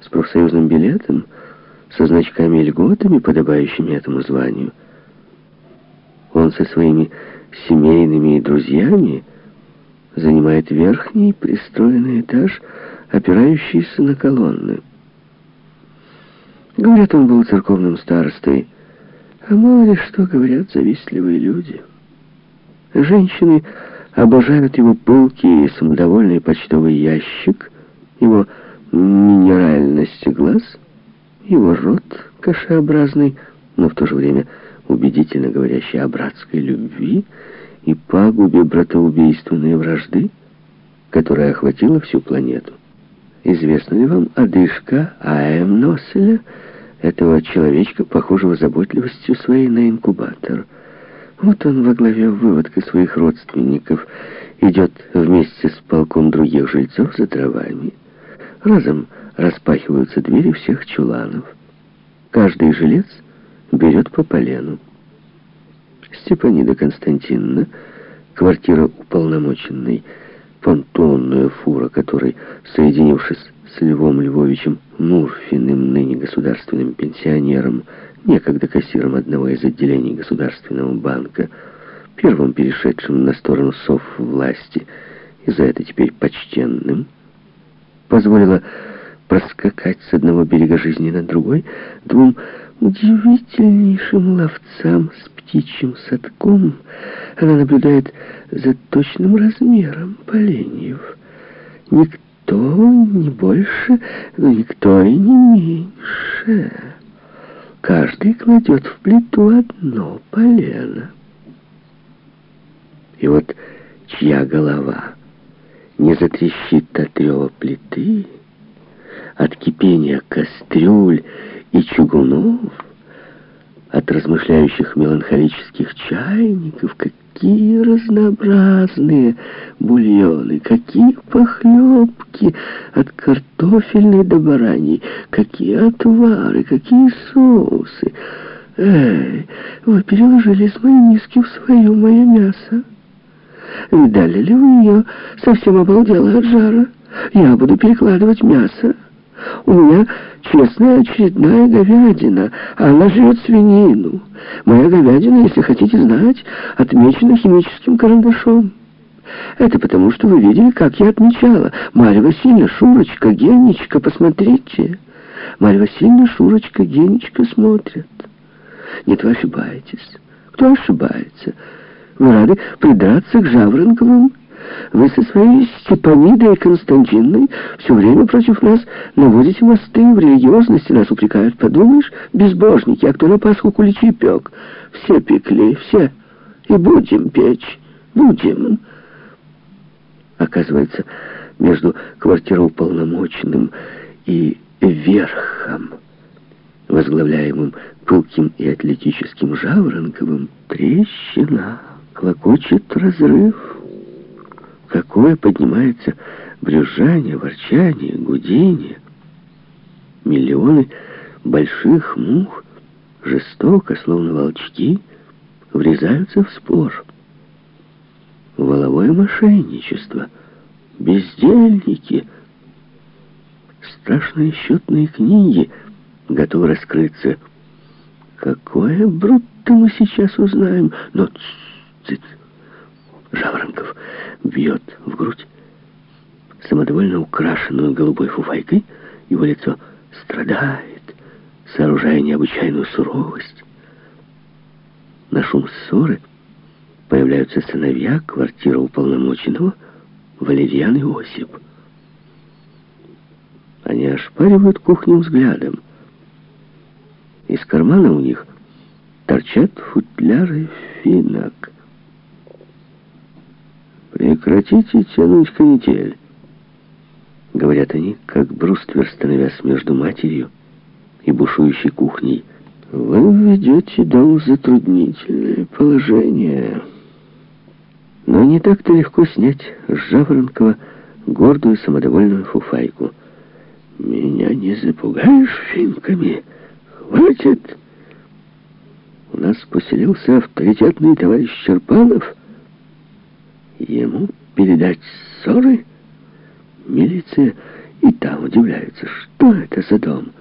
с профсоюзным билетом, со значками и льготами, подобающими этому званию. Он со своими семейными и друзьями занимает верхний пристроенный этаж, опирающийся на колонны. Говорят, он был церковным старостой, а мало ли что говорят завистливые люди. Женщины обожают его пылкий и самодовольный почтовый ящик, его рот кашеобразный, но в то же время убедительно говорящий о братской любви и пагубе братоубийственной вражды, которая охватила всю планету. Известна ли вам одышка А.М. Носселя, этого человечка, похожего заботливостью своей на инкубатор? Вот он во главе выводка своих родственников идет вместе с полком других жильцов за дровами. Разом распахиваются двери всех чуланов. Каждый жилец берет по полену. Степанида Константиновна, квартира уполномоченной, понтонная фура, которой, соединившись с Львом Львовичем Мурфиным, ныне государственным пенсионером, некогда кассиром одного из отделений Государственного банка, первым перешедшим на сторону сов власти и за это теперь почтенным, позволила проскакать с одного берега жизни на другой двум удивительнейшим ловцам с птичьим садком. Она наблюдает за точным размером поленьев. Никто не больше, но никто и не меньше. Каждый кладет в плиту одно полено. И вот чья голова не затрещит от рева плиты, от кипения кастрюль и чугунов, от размышляющих меланхолических чайников, какие разнообразные бульоны, какие похлебки от картофельной до бараньей, какие отвары, какие соусы. Эй, вы переложили из моей миски в свою мое мясо. Видали ли вы ее? Совсем обалдела от жара. Я буду перекладывать мясо. У меня честная очередная говядина, а она жрет свинину. Моя говядина, если хотите знать, отмечена химическим карандашом. Это потому, что вы видели, как я отмечала. Марья Васильевна, Шурочка, Генечка, посмотрите. Марья Васильевна, Шурочка, Генечка смотрят. Нет, вы ошибаетесь. Кто ошибается? Вы рады придраться к Жаворонковым? Вы со своей Степанидой и Константиной все время против нас наводите мосты, в религиозности нас упрекают. Подумаешь, безбожники, а кто на Пасху куличи пек? Все пекли, все. И будем печь, будем. Оказывается, между квартироуполномоченным и верхом, возглавляемым пылким и атлетическим Жаворонковым, трещина, клокочет разрыв какое поднимается брюзжание, ворчание, гудение. Миллионы больших мух жестоко, словно волчки, врезаются в спор. Воловое мошенничество, бездельники, страшные счетные книги готовы раскрыться. Какое брутто мы сейчас узнаем, но... -ц -ц. Жаворонков бьет в грудь. Самодовольно украшенную голубой фуфайкой, его лицо страдает, сооружая необычайную суровость. На шум ссоры появляются сыновья квартира уполномоченного Валерьян и Осип. Они ошпаривают кухню взглядом. Из кармана у них торчат футляры финок. «Прекратите тянуть канитель», — говорят они, как бруствер, становясь между матерью и бушующей кухней. «Вы введете дом в затруднительное положение». Но не так-то легко снять с Жаворонкова гордую самодовольную фуфайку. «Меня не запугаешь финками? Хватит!» У нас поселился авторитетный товарищ Черпанов — Ему передать ссоры? Милиция и там удивляются, что это за дом.